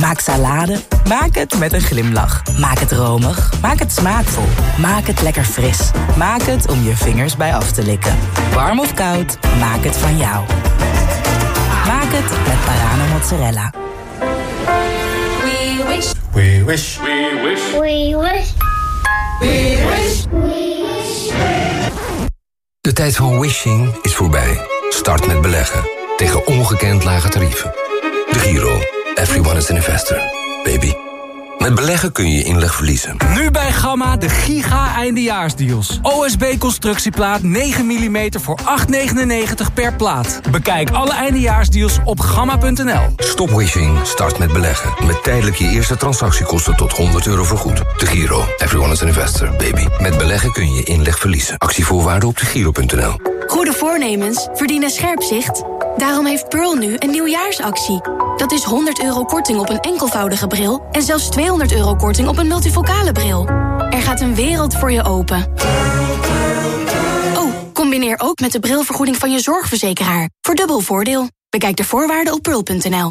Maak salade, maak het met een glimlach. Maak het romig, maak het smaakvol. Maak het lekker fris. Maak het om je vingers bij af te likken. Warm of koud, maak het van jou. Maak het met Parano Mozzarella. We wish. We wish. We wish. We wish. We wish. De tijd van wishing is voorbij. Start met beleggen. Tegen ongekend lage tarieven. De Giro. Everyone is an investor. Baby. Met beleggen kun je je inleg verliezen. Nu bij Gamma de giga eindejaarsdeals. OSB constructieplaat 9 mm voor 8,99 per plaat. Bekijk alle eindejaarsdeals op gamma.nl. Stop wishing, start met beleggen. Met tijdelijk je eerste transactiekosten tot 100 euro vergoed. De Giro. Everyone is an investor. Baby. Met beleggen kun je je inleg verliezen. Actievoorwaarden op de Giro.nl. Goede voornemens verdienen scherp zicht. Daarom heeft Pearl nu een nieuwjaarsactie. Dat is 100 euro korting op een enkelvoudige bril... en zelfs 200 euro korting op een multifocale bril. Er gaat een wereld voor je open. Oh, combineer ook met de brilvergoeding van je zorgverzekeraar. Voor dubbel voordeel. Bekijk de voorwaarden op pearl.nl.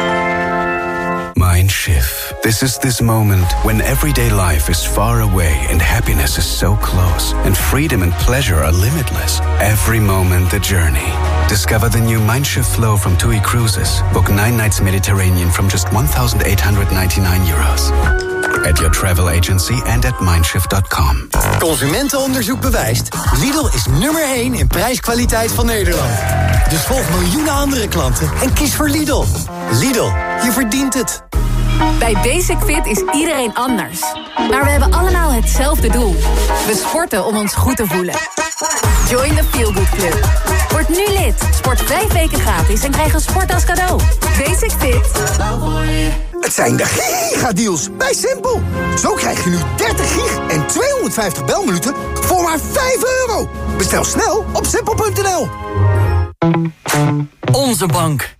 Mindshift. This is this moment when everyday life is far away and happiness is so close, and freedom and pleasure are limitless. Every moment the journey. Discover the new Mindshift flow from TUI Cruises. Book nine nights Mediterranean from just 1,899 euros. At your travel agency and at mindshift.com. Consumentenonderzoek bewijst. Lidl is nummer 1 in prijskwaliteit van Nederland. Dus volg miljoenen andere klanten en kies voor Lidl. Lidl, je verdient het. Bij Basic Fit is iedereen anders. Maar we hebben allemaal hetzelfde doel. We sporten om ons goed te voelen. Join the Feel Good Club. Word nu lid. Sport vijf weken gratis en krijg een sport als cadeau. Basic Fit. Het zijn de gigadeals bij Simpel. Zo krijg je nu 30 gig en 250 belminuten voor maar 5 euro. Bestel snel op simpel.nl. Onze bank.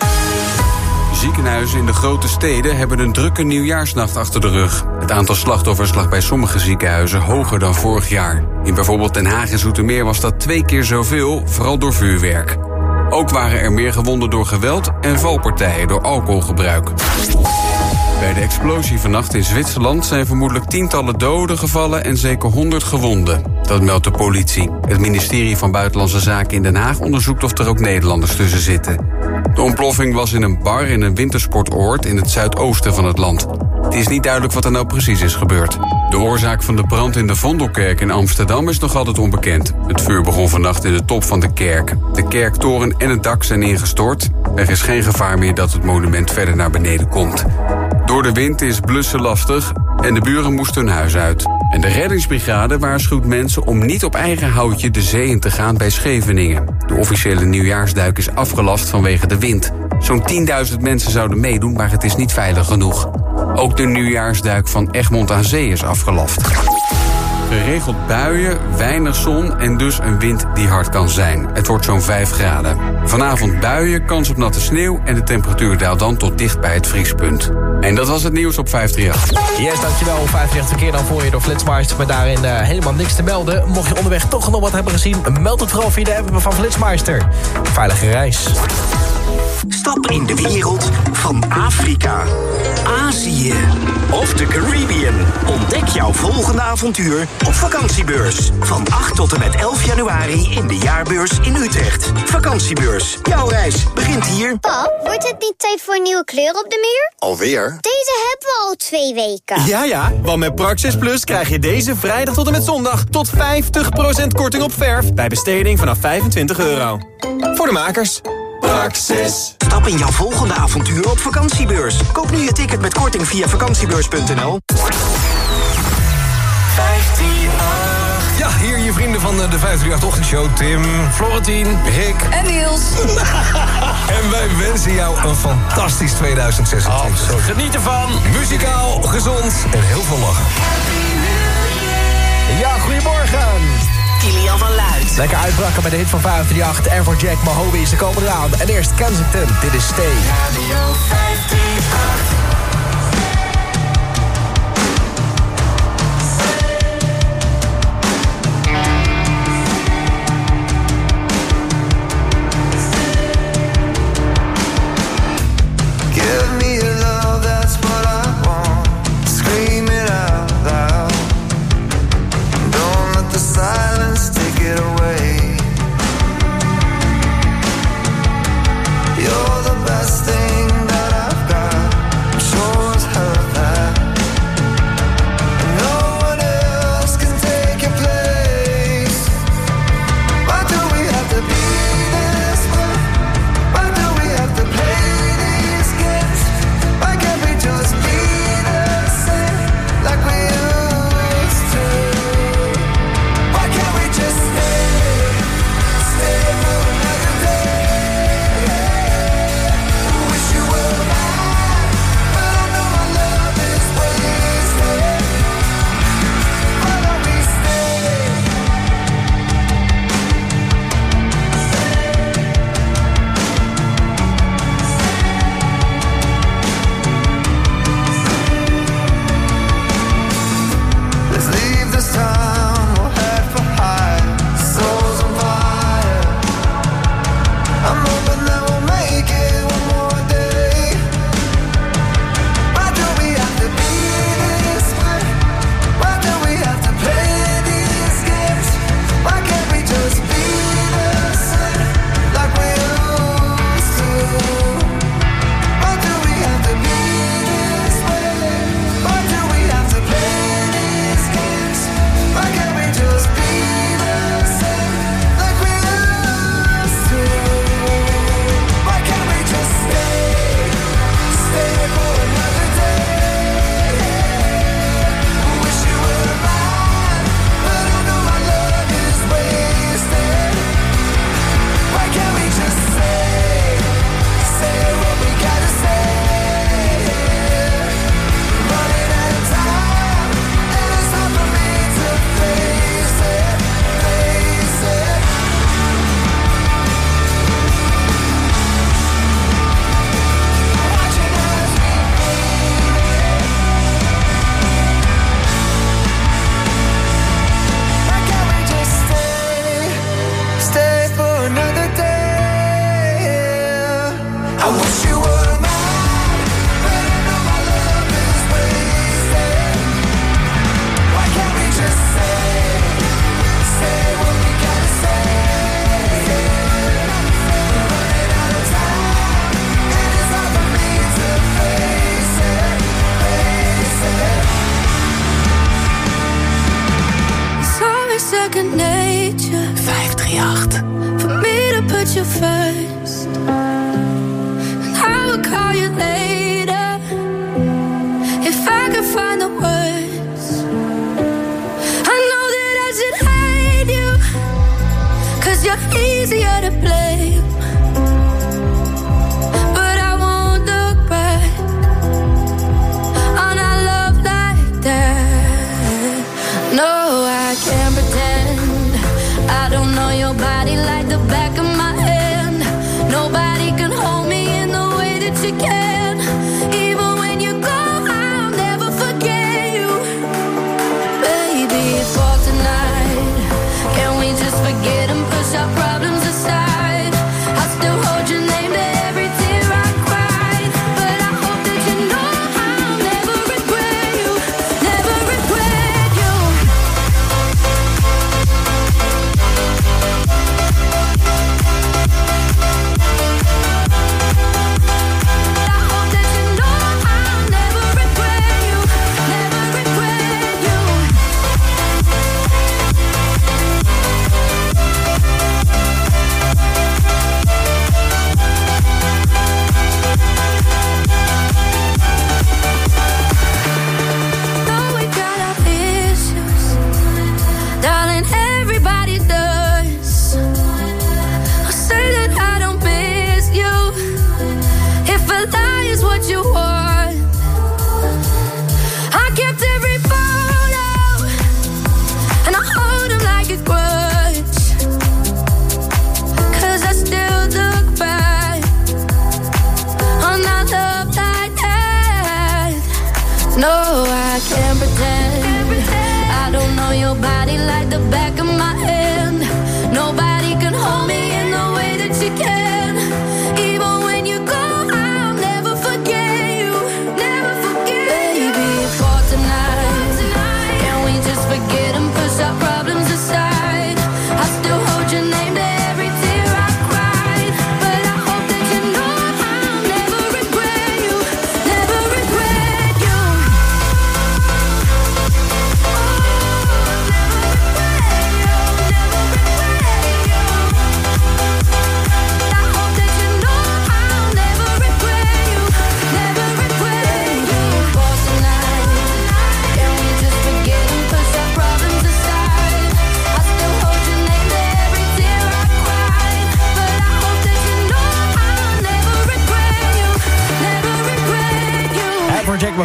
Ziekenhuizen in de grote steden hebben een drukke nieuwjaarsnacht achter de rug. Het aantal slachtoffers lag bij sommige ziekenhuizen hoger dan vorig jaar. In bijvoorbeeld Den Haag en Zoetermeer was dat twee keer zoveel, vooral door vuurwerk. Ook waren er meer gewonden door geweld en valpartijen door alcoholgebruik. Bij de explosie vannacht in Zwitserland zijn vermoedelijk tientallen doden gevallen en zeker 100 gewonden. Dat meldt de politie. Het ministerie van Buitenlandse Zaken in Den Haag onderzoekt of er ook Nederlanders tussen zitten. De ontploffing was in een bar in een wintersportoord in het zuidoosten van het land. Het is niet duidelijk wat er nou precies is gebeurd. De oorzaak van de brand in de Vondelkerk in Amsterdam is nog altijd onbekend. Het vuur begon vannacht in de top van de kerk. De kerktoren en het dak zijn ingestort. Er is geen gevaar meer dat het monument verder naar beneden komt. Door de wind is blussen lastig en de buren moesten hun huis uit. En de reddingsbrigade waarschuwt mensen om niet op eigen houtje de zee in te gaan bij Scheveningen. De officiële nieuwjaarsduik is afgelast vanwege de wind. Zo'n 10.000 mensen zouden meedoen, maar het is niet veilig genoeg. Ook de nieuwjaarsduik van Egmond aan Zee is afgelast. Geregeld buien, weinig zon en dus een wind die hard kan zijn. Het wordt zo'n 5 graden. Vanavond buien, kans op natte sneeuw en de temperatuur daalt dan tot dicht bij het vriespunt. En dat was het nieuws op 538. Yes, dankjewel. 538 verkeer dan voor je door Flitsmeister. Maar daarin uh, helemaal niks te melden. Mocht je onderweg toch nog wat hebben gezien... meld het vooral via de app van Flitsmeister. Veilige reis. Stap in de wereld van Afrika, Azië of de Caribbean. Ontdek jouw volgende avontuur op vakantiebeurs. Van 8 tot en met 11 januari in de jaarbeurs in Utrecht. Vakantiebeurs. Jouw reis begint hier. Pap, wordt het niet tijd voor een nieuwe kleur op de muur? Alweer? Deze hebben we al twee weken. Ja, ja, want met Praxis Plus krijg je deze vrijdag tot en met zondag... tot 50% korting op verf bij besteding vanaf 25 euro. Voor de makers. Praxis. Stap in jouw volgende avontuur op vakantiebeurs. Koop nu je ticket met korting via vakantiebeurs.nl. 158. Ja, hier je vrienden van de 538 Ochtendshow. Tim, Florentien, Rick. En Niels. en wij wensen jou een fantastisch 2026. Geniet ervan. Muzikaal, gezond en heel veel lachen. Ja, goedemorgen. Kilian van Luid. Lekker uitbrakken met de hit van 538. En voor Jack Mahobi, ze komen eraan. En eerst Kensington, dit is Stay. Radio 538.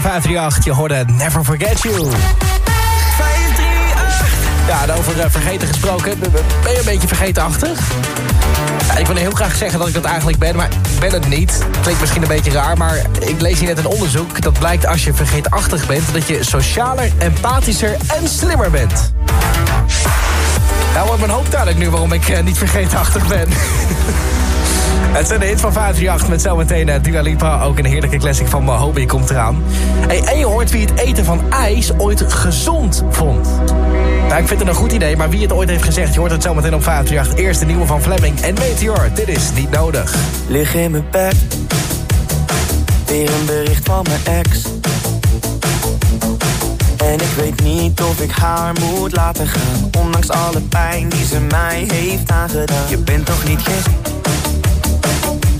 Bij 538. Je hoorde Never Forget You. 538. Ja, en over eh, vergeten gesproken. Ben je een beetje vergetenachtig? Ja, ik wil heel graag zeggen dat ik dat eigenlijk ben, maar ik ben het niet. Klinkt misschien een beetje raar, maar ik lees hier net een onderzoek... dat blijkt als je vergeetachtig bent... dat je socialer, empathischer en slimmer bent. Nou wordt mijn hoop duidelijk nu waarom ik eh, niet vergeetachtig ben. Het zijn de hit van 538 met zometeen uh, Dua Lipa. Ook een heerlijke classic van Mohobi komt eraan. En je hoort wie het eten van ijs ooit gezond vond. Nou, ik vind het een goed idee, maar wie het ooit heeft gezegd... je hoort het zometeen op 538. Eerst de nieuwe van Fleming en Meteor. Dit is niet nodig. Lig in mijn bed, weer een bericht van mijn ex. En ik weet niet of ik haar moet laten gaan, ondanks alle pijn die ze mij heeft aangedaan. Je bent toch niet gek?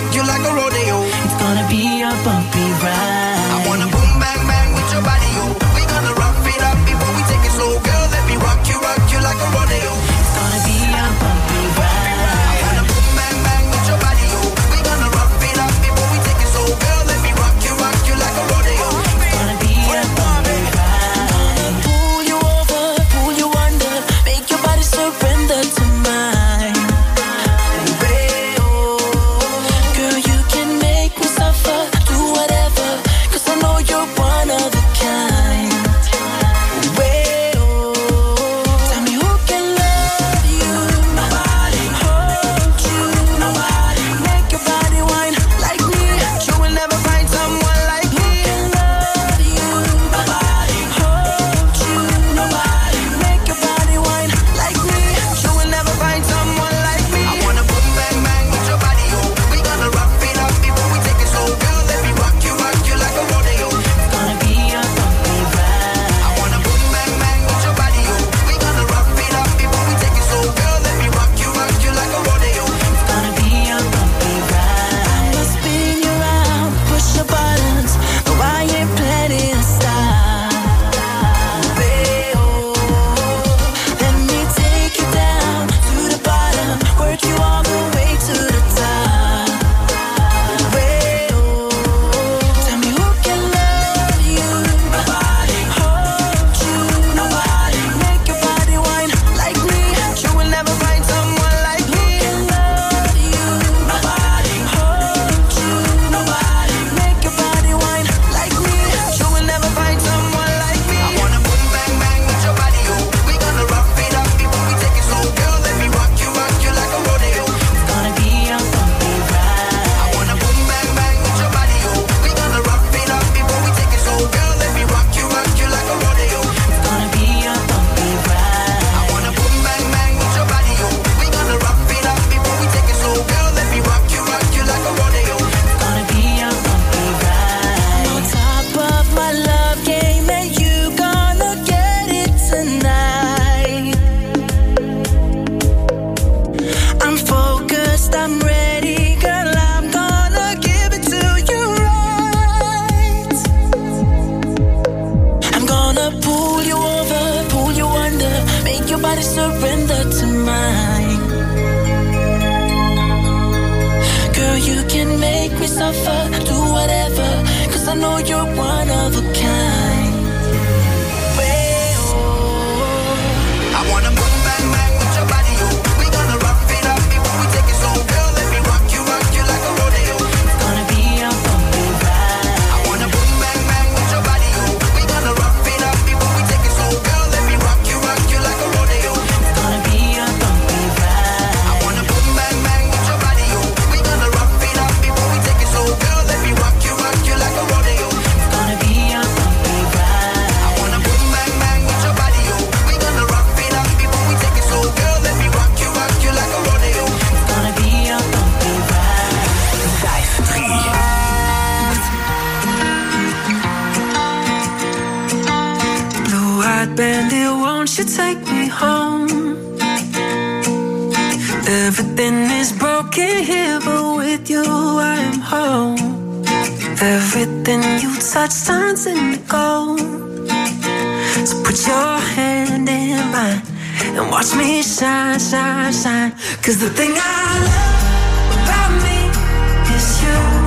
rock you, rock you like a rodeo. Watch me shine, shine, shine. Cause the thing I love about me is you.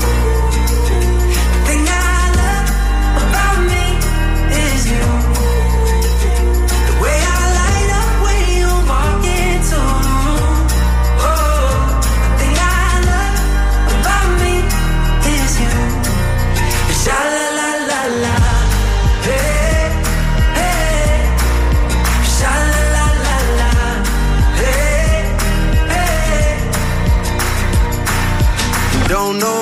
Don't know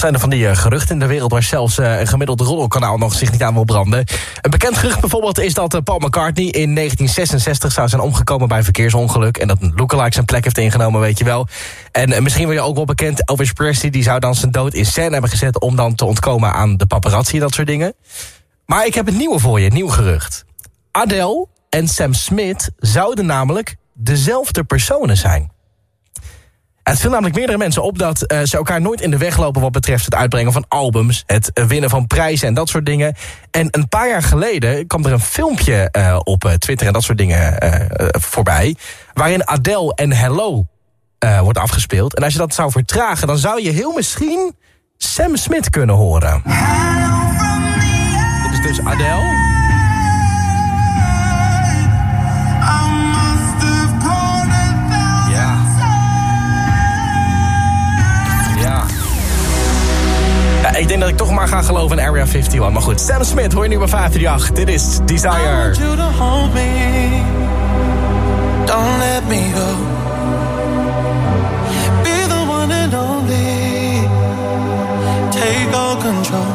soms zijn er van die eh, geruchten in de wereld... waar zelfs eh, een gemiddeld roddelkanaal nog zich niet aan wil branden. Een bekend gerucht bijvoorbeeld is dat eh, Paul McCartney... in 1966 zou zijn omgekomen bij een verkeersongeluk... en dat een lookalike zijn plek heeft ingenomen, weet je wel. En misschien wil je ook wel bekend... Elvis Presley die zou dan zijn dood in scène hebben gezet... om dan te ontkomen aan de paparazzi en dat soort dingen. Maar ik heb het nieuwe voor je, het nieuw gerucht. Adele en Sam Smith zouden namelijk dezelfde personen zijn. Het viel namelijk meerdere mensen op dat eh, ze elkaar nooit in de weg lopen... wat betreft het uitbrengen van albums, het eh, winnen van prijzen en dat soort dingen. En een paar jaar geleden kwam er een filmpje eh, op Twitter en dat soort dingen voorbij... waarin Adele en Hello wordt afgespeeld. En als je dat zou vertragen, dan zou je heel misschien Sam Smith kunnen horen. Dit is dus Adele. Ik denk dat ik toch maar ga geloven in Area 51. Maar goed, Sam Smith hoor je nu bij 538. Dit is Desire. Don't let me go. Be the one and only. Take all control.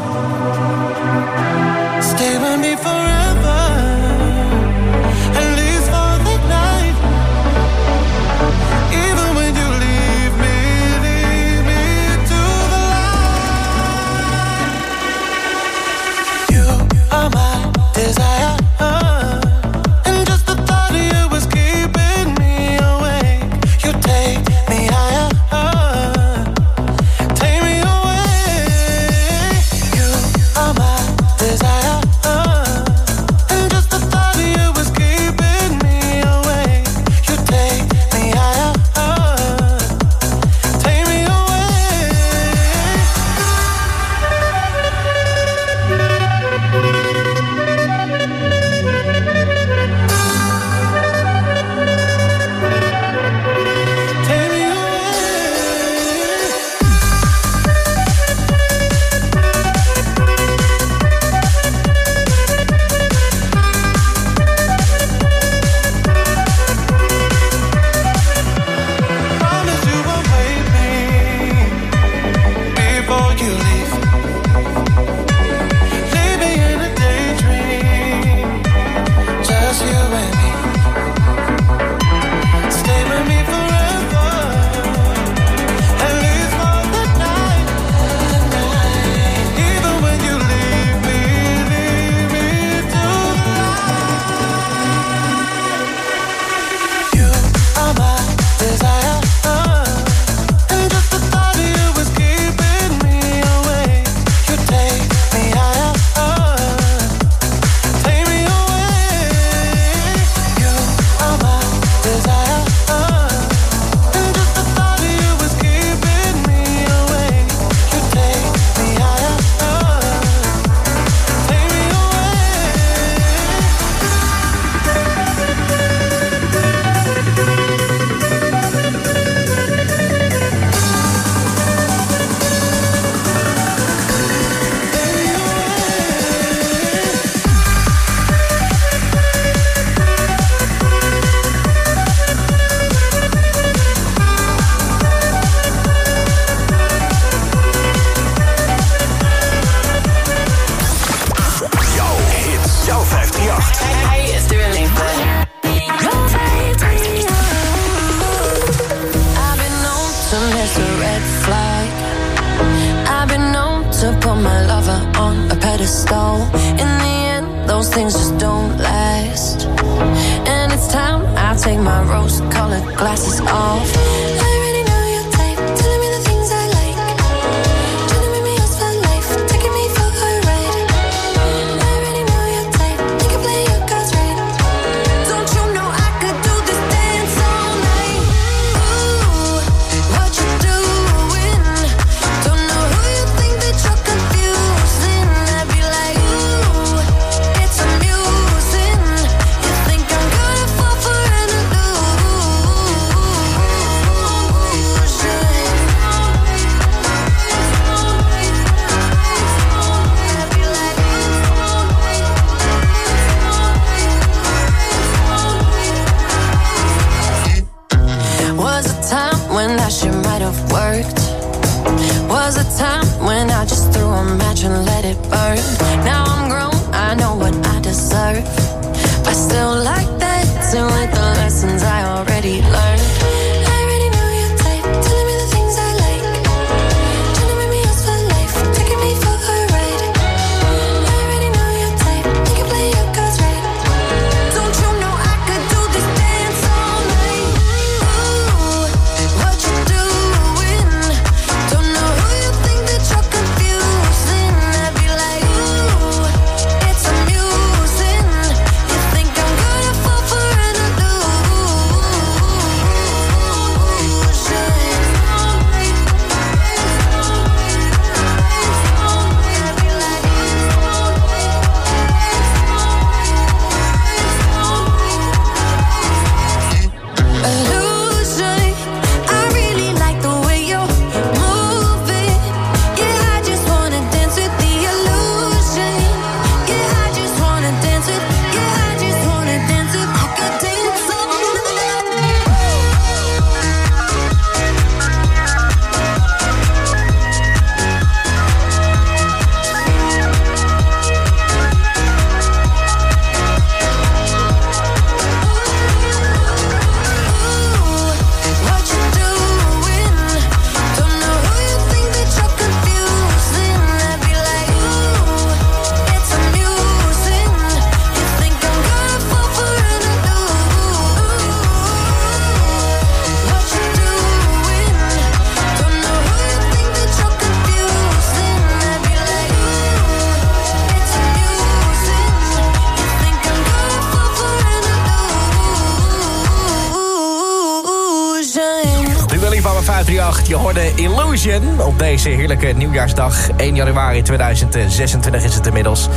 Nieuwjaarsdag. 1 januari 2026 is het inmiddels.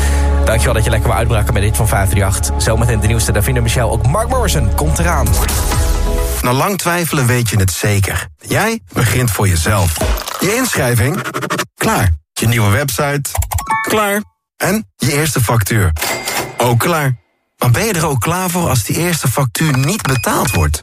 Dankjewel dat je lekker weer uitbraken met dit van 538. Zometeen de nieuwste Davina Michel. Ook Mark Morrison komt eraan. Na lang twijfelen weet je het zeker. Jij begint voor jezelf. Je inschrijving? Klaar. Je nieuwe website? Klaar. En je eerste factuur? Ook klaar. Maar ben je er ook klaar voor als die eerste factuur niet betaald wordt?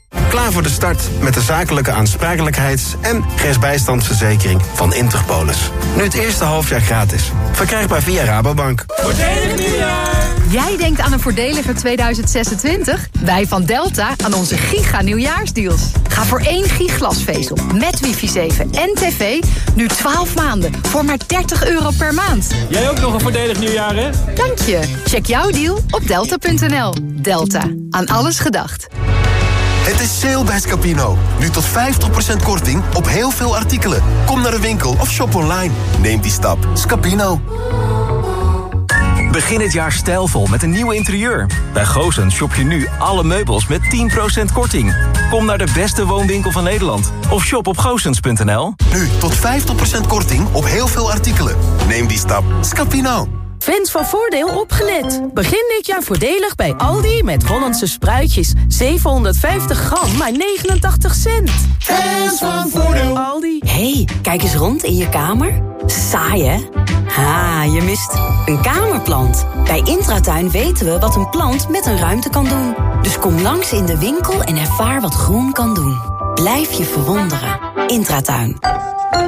Klaar voor de start met de zakelijke aansprakelijkheids- en rechtsbijstandsverzekering van Interpolis. Nu het eerste halfjaar gratis. Verkrijgbaar via Rabobank. Voordelig nieuwjaar! Jij denkt aan een voordeliger 2026? Wij van Delta aan onze giga nieuwjaarsdeals. Ga voor één giglasvezel met wifi 7 en tv nu 12 maanden voor maar 30 euro per maand. Jij ook nog een voordelig nieuwjaar, hè? Dank je. Check jouw deal op delta.nl. Delta. Aan alles gedacht. Het is sale bij Scapino. Nu tot 50% korting op heel veel artikelen. Kom naar de winkel of shop online. Neem die stap. Scapino. Begin het jaar stijlvol met een nieuw interieur. Bij Goosens shop je nu alle meubels met 10% korting. Kom naar de beste woonwinkel van Nederland. Of shop op goosens.nl. Nu tot 50% korting op heel veel artikelen. Neem die stap. Scapino. Fans van Voordeel opgelet. Begin dit jaar voordelig bij Aldi met Hollandse spruitjes. 750 gram, maar 89 cent. Fans van Voordeel. Aldi. hey, kijk eens rond in je kamer. Saai, hè? Ha, je mist een kamerplant. Bij Intratuin weten we wat een plant met een ruimte kan doen. Dus kom langs in de winkel en ervaar wat groen kan doen. Blijf je verwonderen. Intratuin.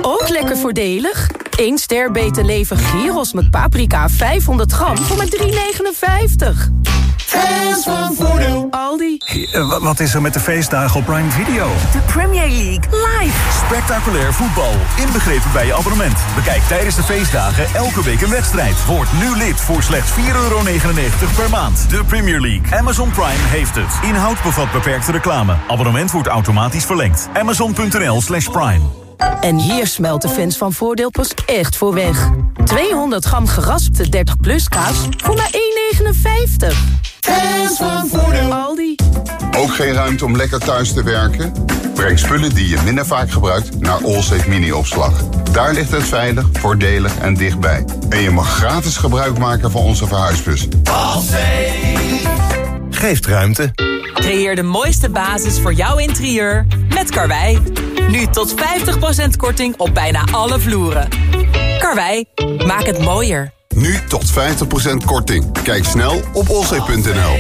Ook lekker voordelig. 1 ster beter leven gyros met paprika 500 gram voor maar 3,59. Fans van Voordeel. Aldi. Eh, wat is er met de feestdagen op Prime Video? De Premier League live. Spectaculair voetbal, inbegrepen bij je abonnement. Bekijk tijdens de feestdagen elke week een wedstrijd. Word nu lid voor slechts 4,99 per maand. De Premier League. Amazon Prime heeft het. Inhoud bevat beperkte reclame. Abonnement wordt automatisch verlengd. Amazon.nl slash prime. En hier smelt de fans van Voordeel pas echt voor weg. 200 gram geraspte 30 plus kaas voor maar 1,59. Fans van Voordeel. Aldi. Ook geen ruimte om lekker thuis te werken? Breng spullen die je minder vaak gebruikt naar Allsafe Mini-opslag. Daar ligt het veilig, voordelig en dichtbij. En je mag gratis gebruik maken van onze verhuisbus. Geeft ruimte. Creëer de mooiste basis voor jouw interieur met Karwei. Nu tot 50% korting op bijna alle vloeren. Karwei, maak het mooier. Nu tot 50% korting. Kijk snel op olzee.nl.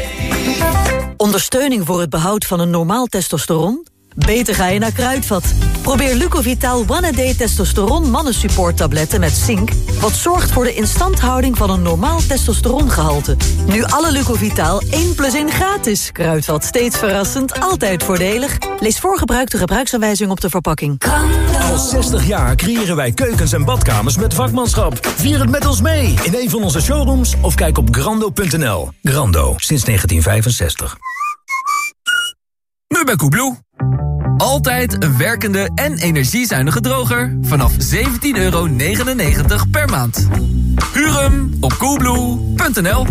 Ondersteuning voor het behoud van een normaal testosteron? Beter ga je naar Kruidvat. Probeer Lucovital One-A-Day Testosteron Mannensupport tabletten met zink... wat zorgt voor de instandhouding van een normaal testosterongehalte. Nu alle Lucovital 1 plus 1 gratis. Kruidvat steeds verrassend, altijd voordelig. Lees voor gebruik de gebruiksaanwijzing op de verpakking. Al 60 jaar creëren wij keukens en badkamers met vakmanschap. Vier het met ons mee in een van onze showrooms of kijk op grando.nl. Grando, sinds 1965. Nu bij Koebloe. Altijd een werkende en energiezuinige droger vanaf 17,99 euro per maand. Huur hem op coolblue.nl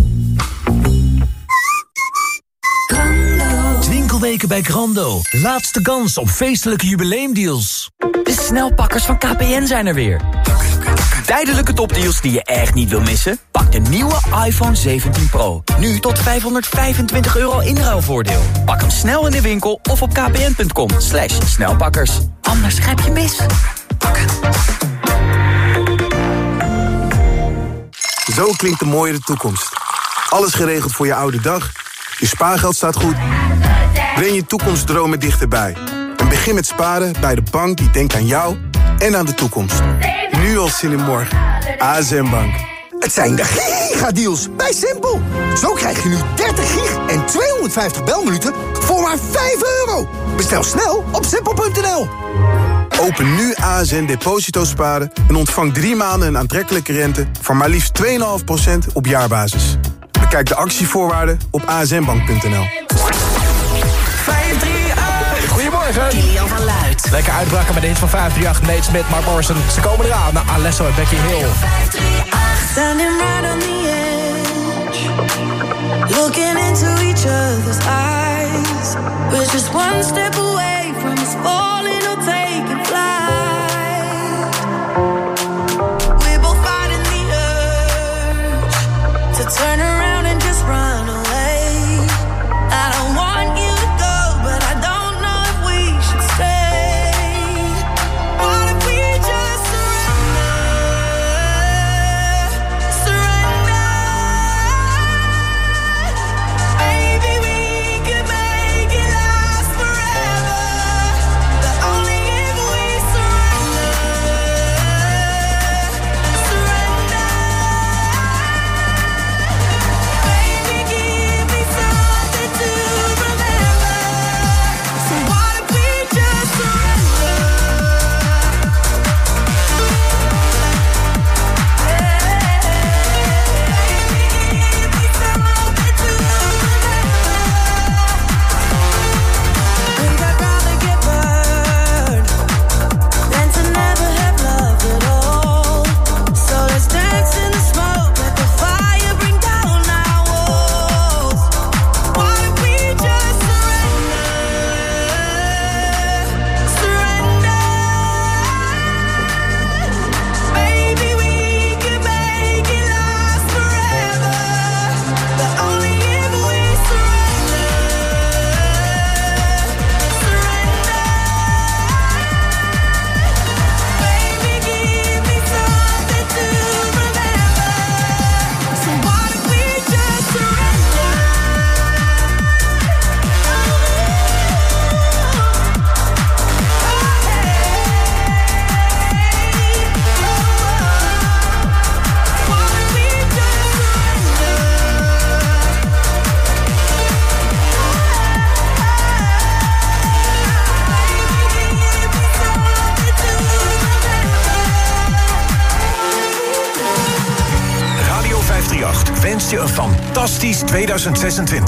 Winkelweken bij Grando. Laatste kans op feestelijke jubileumdeals. De snelpakkers van KPN zijn er weer. Tijdelijke topdeals die je echt niet wil missen? Pak de nieuwe iPhone 17 Pro. Nu tot 525 euro inruilvoordeel. Pak hem snel in de winkel of op kpn.com. Slash snelpakkers. Anders grijp je mis. Zo klinkt de mooiere toekomst. Alles geregeld voor je oude dag. Je spaargeld staat goed. Breng je toekomstdromen dichterbij. En begin met sparen bij de bank die denkt aan jou en aan de toekomst. Nu al zin in morgen. ASM Bank. Het zijn de gigadeals bij Simpel. Zo krijg je nu 30 gig en 250 belminuten voor maar 5 euro. Bestel snel op simpel.nl. Open nu ASN Deposito Sparen en ontvang drie maanden een aantrekkelijke rente... van maar liefst 2,5% op jaarbasis. Bekijk de actievoorwaarden op asnbank.nl. Goedemorgen. Luid. Lekker uitbraken met de hit van 538, Nate Smith, Mark Morrison. Ze komen eraan naar Alesso en Becky Hill. Standing right on the edge, looking into each other's eyes. We're just one step away from us falling or taking flight. We're both fighting the urge to turn around 2026.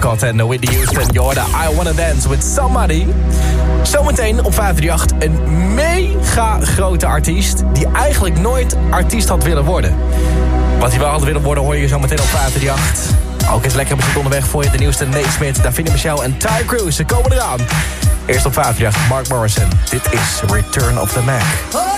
Scott en Whitney Houston. Je I Wanna Dance With Somebody. Zometeen op 538 een mega grote artiest... die eigenlijk nooit artiest had willen worden. Wat hij wel had willen worden hoor je zometeen op 538. Ook eens lekker een beetje onderweg voor je. De nieuwste Nate Smith, Davina Michel en Ty Cruise. Ze komen eraan. Eerst op 538 Mark Morrison. Dit is Return of the Mac. Oh.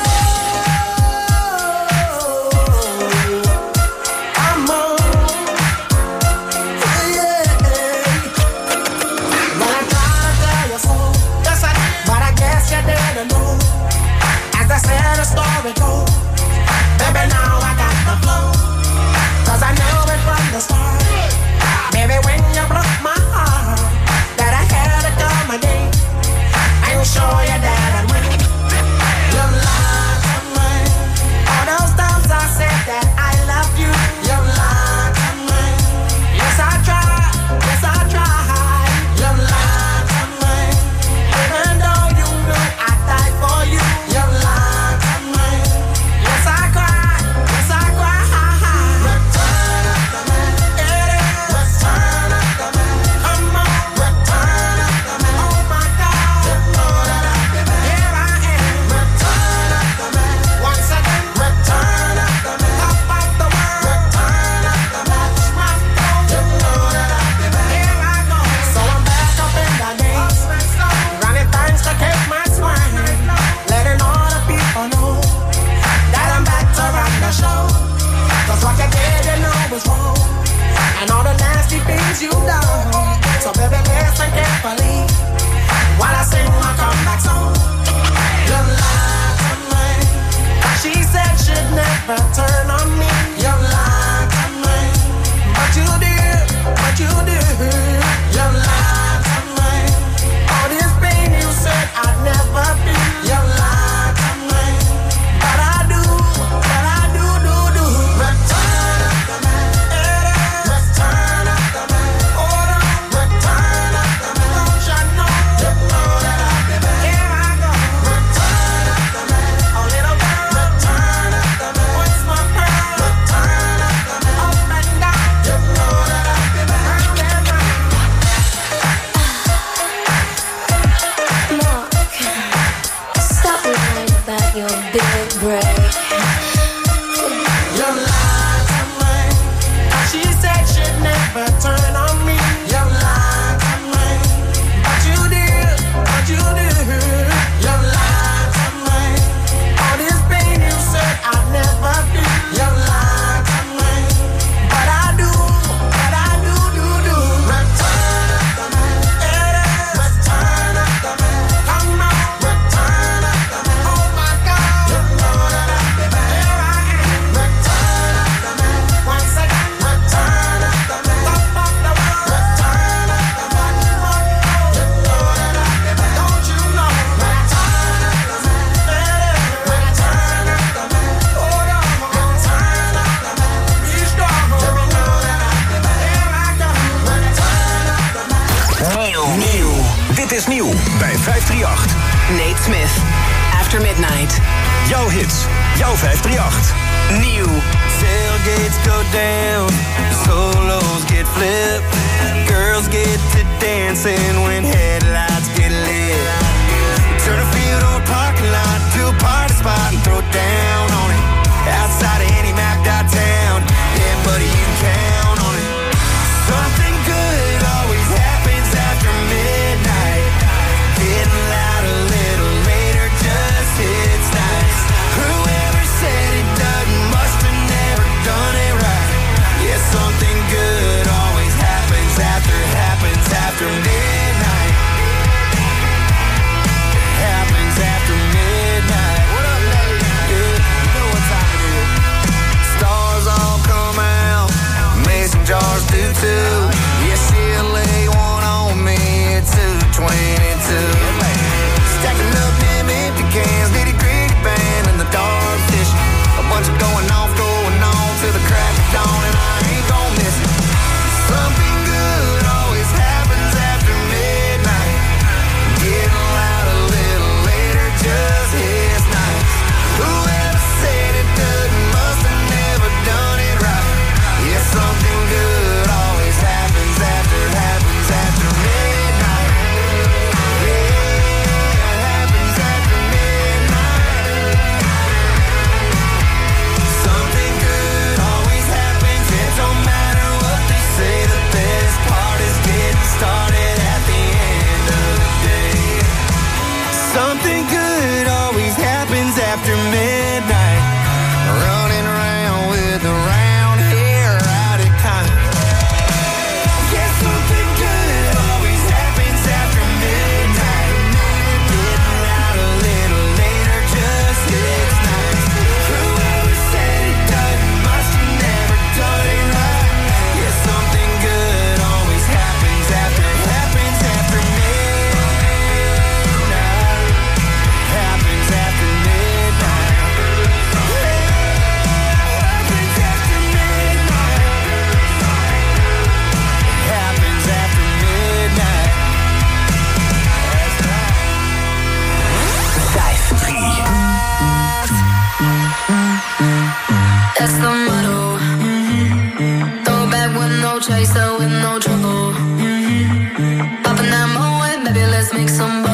always out with no trouble. Mm-hmm. Popping that moe, baby, let's make some.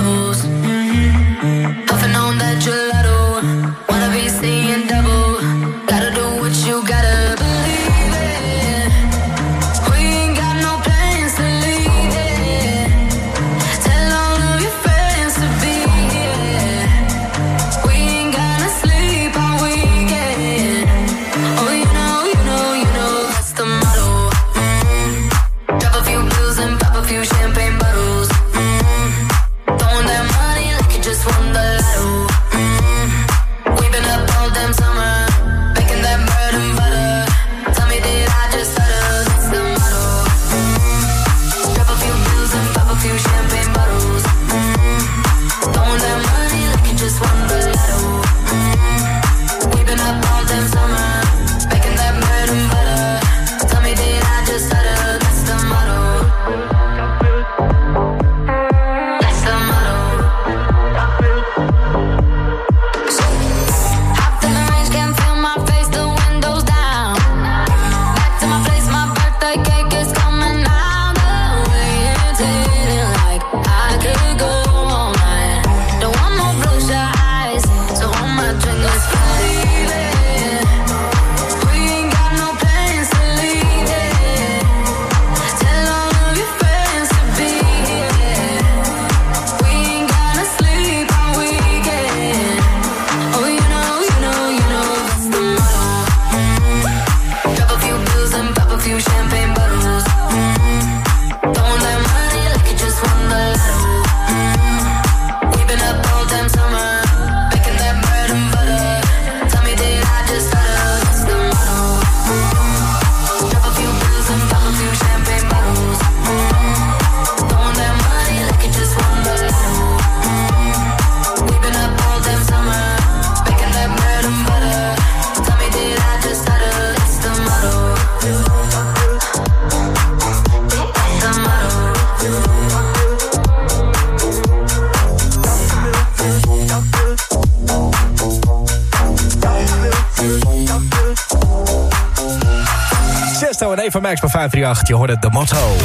538. Je hoorde de motto.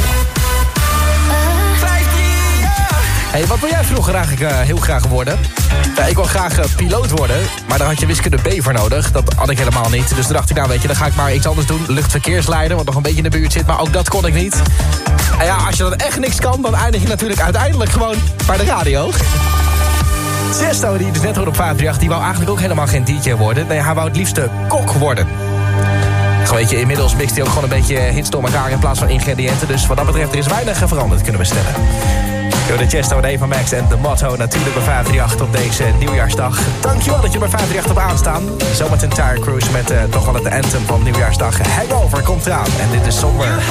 Hey, wat wil jij vroeger eigenlijk eh, heel graag worden? Ja, ik wil graag eh, piloot worden, maar daar had je wiskunde B voor nodig. Dat had ik helemaal niet. Dus toen dacht ik, nou weet je, dan ga ik maar iets anders doen. Luchtverkeersleider, wat nog een beetje in de buurt zit. Maar ook dat kon ik niet. En ja, als je dan echt niks kan, dan eindig je natuurlijk uiteindelijk gewoon bij de radio. Zesto, die dus net hoorde op 538, die wou eigenlijk ook helemaal geen DJ worden. Nee, hij wou het liefste kok worden. Inmiddels mixt hij ook gewoon een beetje hits door elkaar in plaats van ingrediënten. Dus wat dat betreft, er is weinig veranderd, kunnen we stellen. Yo, de Chesto en Eva Max en de motto natuurlijk bij 538 op deze nieuwjaarsdag. Dankjewel dat je bij 538 op aanstaan. Zometeen Tire Cruise met eh, toch wel het anthem van nieuwjaarsdag. Hangover komt eraan en dit is Somber.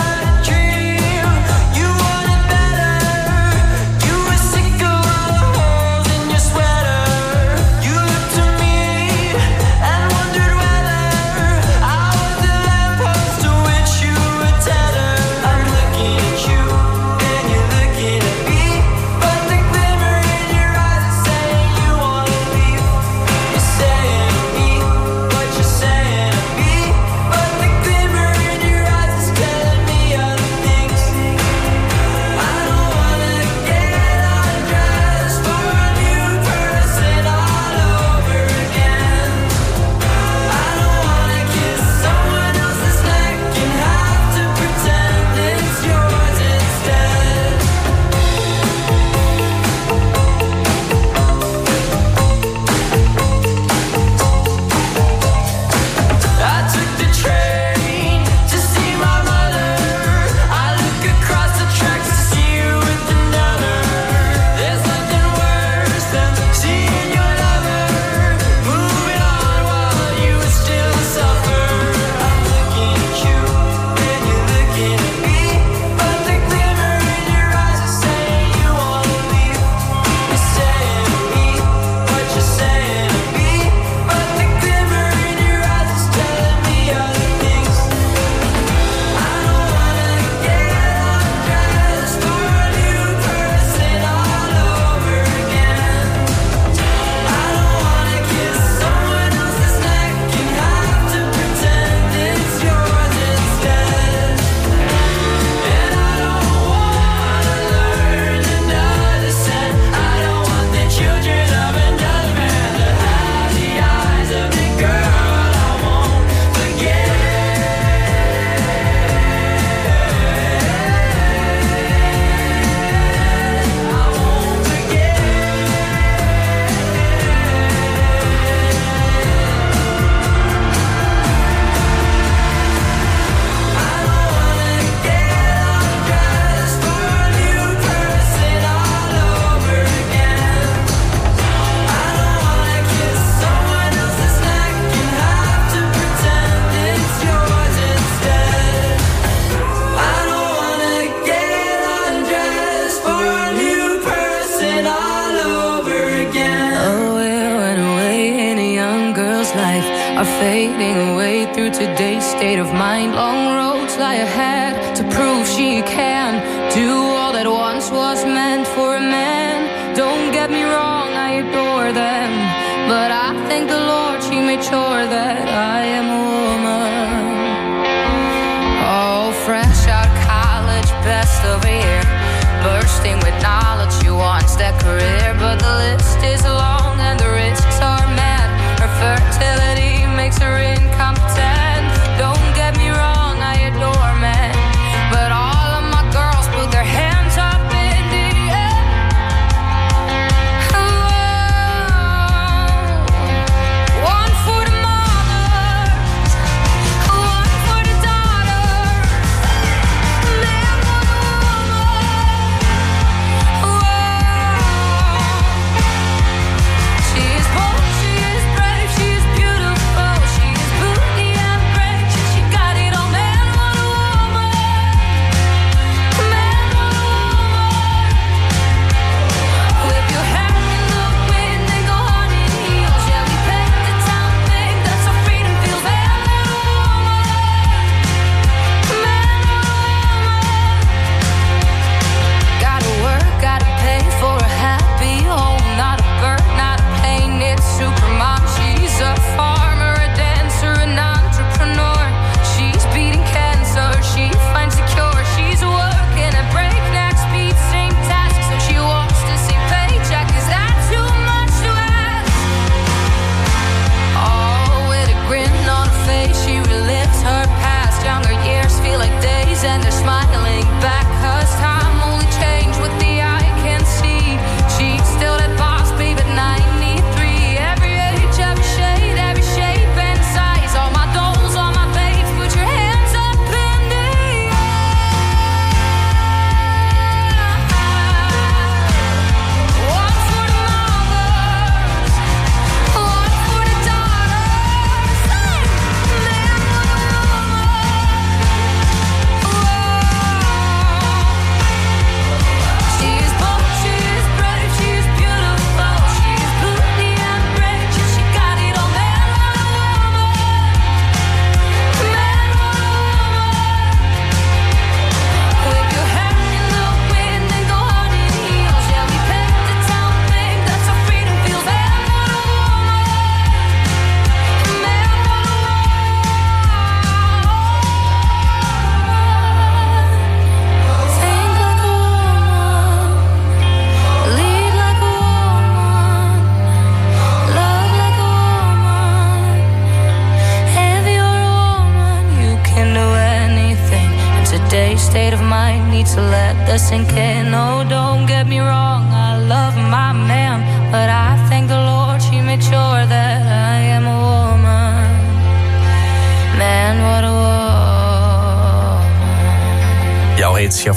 State of mind. Long roads lie ahead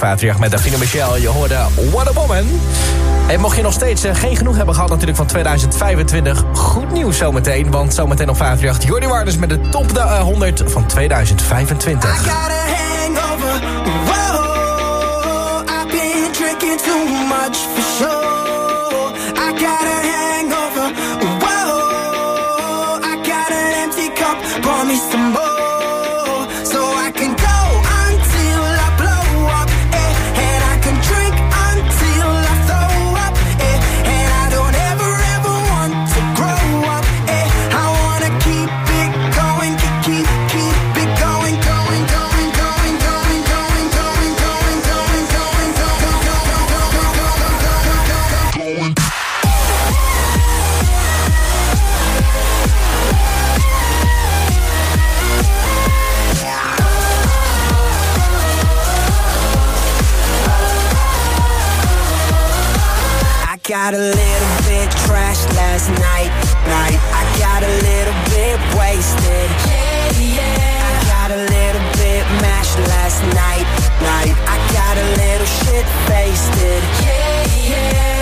538 met Davina Michel. Je hoorde What a Woman. En mocht je nog steeds eh, geen genoeg hebben gehad natuurlijk van 2025... goed nieuws zometeen, want zometeen op 538... Jordi Warders met de top de, eh, 100 van 2025. got a hangover. Whoa, I've been drinking too much for sure. Got a little bit trashed last night, night. I got a little bit wasted. Yeah, yeah. I got a little bit mashed last night, night. I got a little shit faced. Yeah, yeah.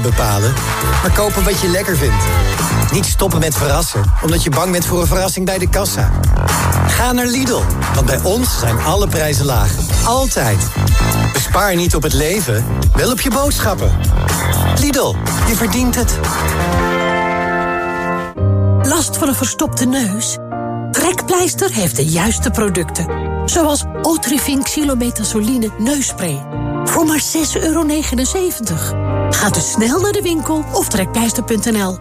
Bepalen, maar kopen wat je lekker vindt. Niet stoppen met verrassen, omdat je bang bent voor een verrassing bij de kassa. Ga naar Lidl, want bij ons zijn alle prijzen laag. Altijd. Bespaar niet op het leven, wel op je boodschappen. Lidl, je verdient het. Last van een verstopte neus? Trekpleister heeft de juiste producten. Zoals Otrivin Xylometazoline neusspray. Voor maar 6,79 euro. Ga dus snel naar de winkel of trekpleister.nl.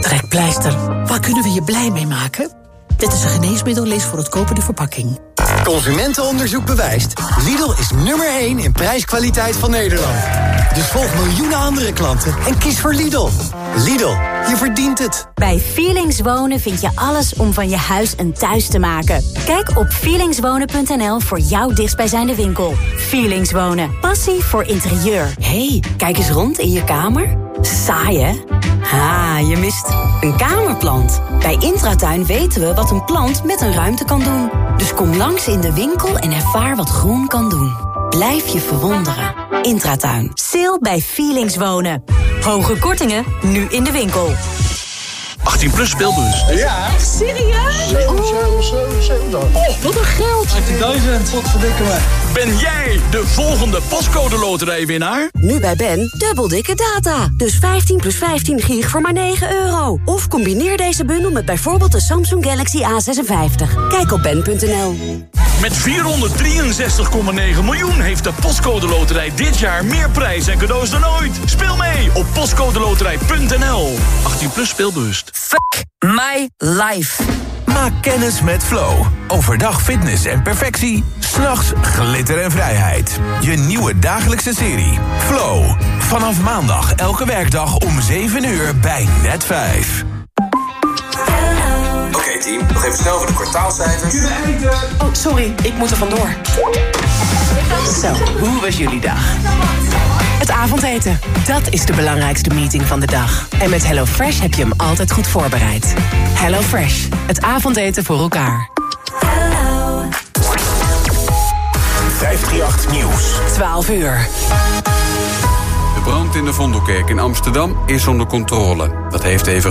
Trekpleister, waar kunnen we je blij mee maken? Dit is een geneesmiddel, lees voor het kopen de verpakking. Consumentenonderzoek bewijst. Lidl is nummer 1 in prijskwaliteit van Nederland. Dus volg miljoenen andere klanten en kies voor Lidl. Lidl, je verdient het. Bij Feelings Wonen vind je alles om van je huis een thuis te maken. Kijk op feelingswonen.nl voor jouw dichtstbijzijnde winkel. Feelings Wonen. Passie voor interieur. hey, kijk eens rond in je kamer. Saai, hè? Ha, je mist een kamerplant. Bij Intratuin weten we wat een plant met een ruimte kan doen. Dus kom langs in de winkel en ervaar wat groen kan doen. Blijf je verwonderen. Intratuin. Sale bij Feelings Wonen. Hoge kortingen, nu in de winkel. 18 plus speelbus. Ja. Echt serieus? Oh, wat een geld. 18.000. Wat verdikken me. Ben jij de volgende pascode loterijwinnaar? Nu bij Ben, dubbel dikke data. Dus 15 plus 15 gig voor maar 9 euro. Of combineer deze bundel met bijvoorbeeld de Samsung Galaxy A56. Kijk op ben.nl. Met 463,9 miljoen heeft de Postcode Loterij dit jaar meer prijs en cadeaus dan ooit. Speel mee op postcodeloterij.nl. 18 plus speelbewust. Fuck my life. Maak kennis met Flow. Overdag fitness en perfectie. S'nachts glitter en vrijheid. Je nieuwe dagelijkse serie. Flow. Vanaf maandag elke werkdag om 7 uur bij Net 5. Oké team, nog even snel voor de kwartaalcijfers. Oh, sorry, ik moet er vandoor. Zo, hoe was jullie dag? Het avondeten, dat is de belangrijkste meeting van de dag. En met HelloFresh heb je hem altijd goed voorbereid. HelloFresh, het avondeten voor elkaar. 538 Nieuws. 12 uur. De brand in de Vondelkerk in Amsterdam is onder controle. Dat heeft even geduurd.